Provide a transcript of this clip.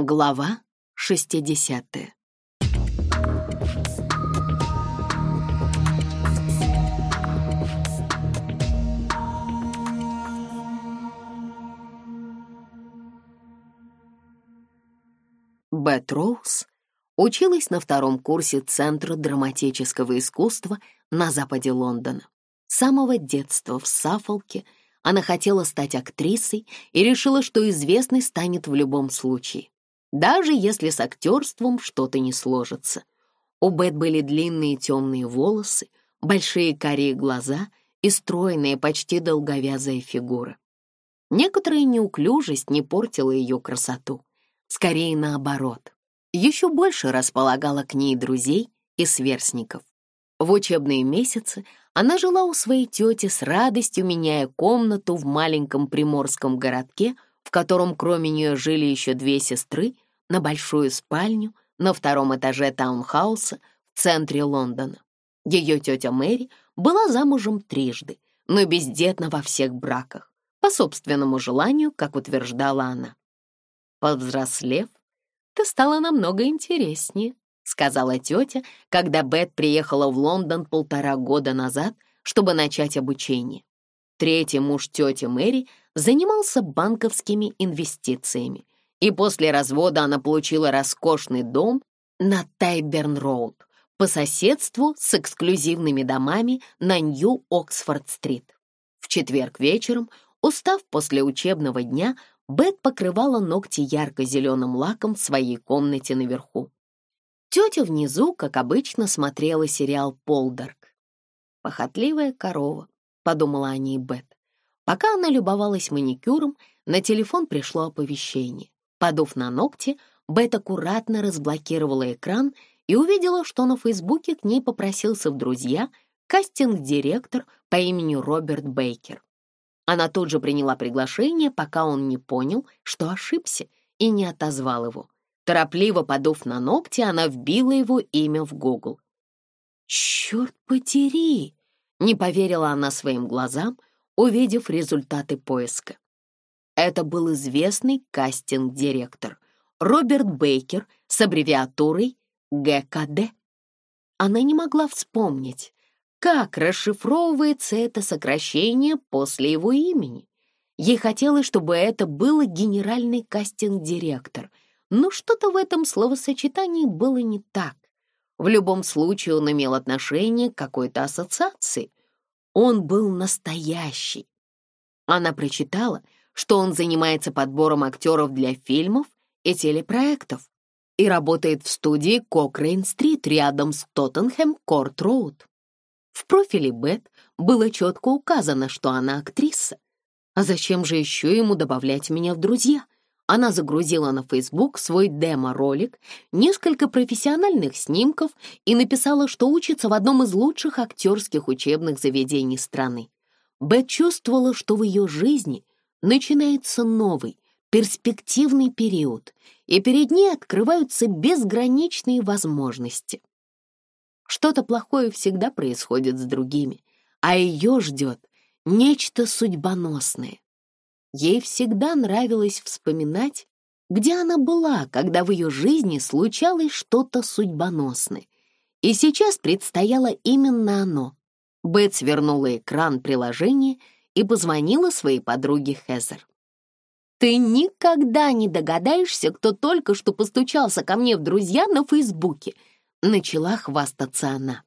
Глава 60 Бет Роуз училась на втором курсе Центра драматического искусства на западе Лондона. С самого детства в Сафолке она хотела стать актрисой и решила, что известной станет в любом случае даже если с актерством что-то не сложится. У Бет были длинные темные волосы, большие карие глаза и стройная, почти долговязая фигура. Некоторая неуклюжесть не портила ее красоту. Скорее наоборот. Еще больше располагала к ней друзей и сверстников. В учебные месяцы она жила у своей тети с радостью, меняя комнату в маленьком приморском городке, в котором кроме нее жили еще две сестры — на большую спальню на втором этаже таунхауса в центре Лондона. Ее тетя Мэри была замужем трижды, но бездетна во всех браках, по собственному желанию, как утверждала она. Повзрослев, ты стала намного интереснее, сказала тетя, когда Бет приехала в Лондон полтора года назад, чтобы начать обучение. Третий муж тети Мэри занимался банковскими инвестициями — и после развода она получила роскошный дом на Тайберн-Роуд по соседству с эксклюзивными домами на Нью-Оксфорд-стрит. В четверг вечером, устав после учебного дня, Бет покрывала ногти ярко-зеленым лаком в своей комнате наверху. Тетя внизу, как обычно, смотрела сериал «Полдарк». «Похотливая корова», — подумала о ней Бет. Пока она любовалась маникюром, на телефон пришло оповещение. Подув на ногти, Бет аккуратно разблокировала экран и увидела, что на Фейсбуке к ней попросился в друзья кастинг-директор по имени Роберт Бейкер. Она тут же приняла приглашение, пока он не понял, что ошибся, и не отозвал его. Торопливо подув на ногти, она вбила его имя в Гугл. «Черт потери! — не поверила она своим глазам, увидев результаты поиска. Это был известный кастинг-директор Роберт Бейкер с аббревиатурой ГКД. Она не могла вспомнить, как расшифровывается это сокращение после его имени. Ей хотелось, чтобы это был генеральный кастинг-директор, но что-то в этом словосочетании было не так. В любом случае он имел отношение к какой-то ассоциации. Он был настоящий. Она прочитала — что он занимается подбором актеров для фильмов и телепроектов и работает в студии Кокрейн-стрит рядом с Тоттенхэм-Корт-Роуд. В профиле Бет было четко указано, что она актриса. А зачем же еще ему добавлять меня в друзья? Она загрузила на Facebook свой демо-ролик, несколько профессиональных снимков и написала, что учится в одном из лучших актерских учебных заведений страны. Бет чувствовала, что в ее жизни начинается новый, перспективный период, и перед ней открываются безграничные возможности. Что-то плохое всегда происходит с другими, а ее ждет нечто судьбоносное. Ей всегда нравилось вспоминать, где она была, когда в ее жизни случалось что-то судьбоносное. И сейчас предстояло именно оно. Бет свернула экран приложения — и позвонила своей подруге Хезер. «Ты никогда не догадаешься, кто только что постучался ко мне в друзья на Фейсбуке», — начала хвастаться она.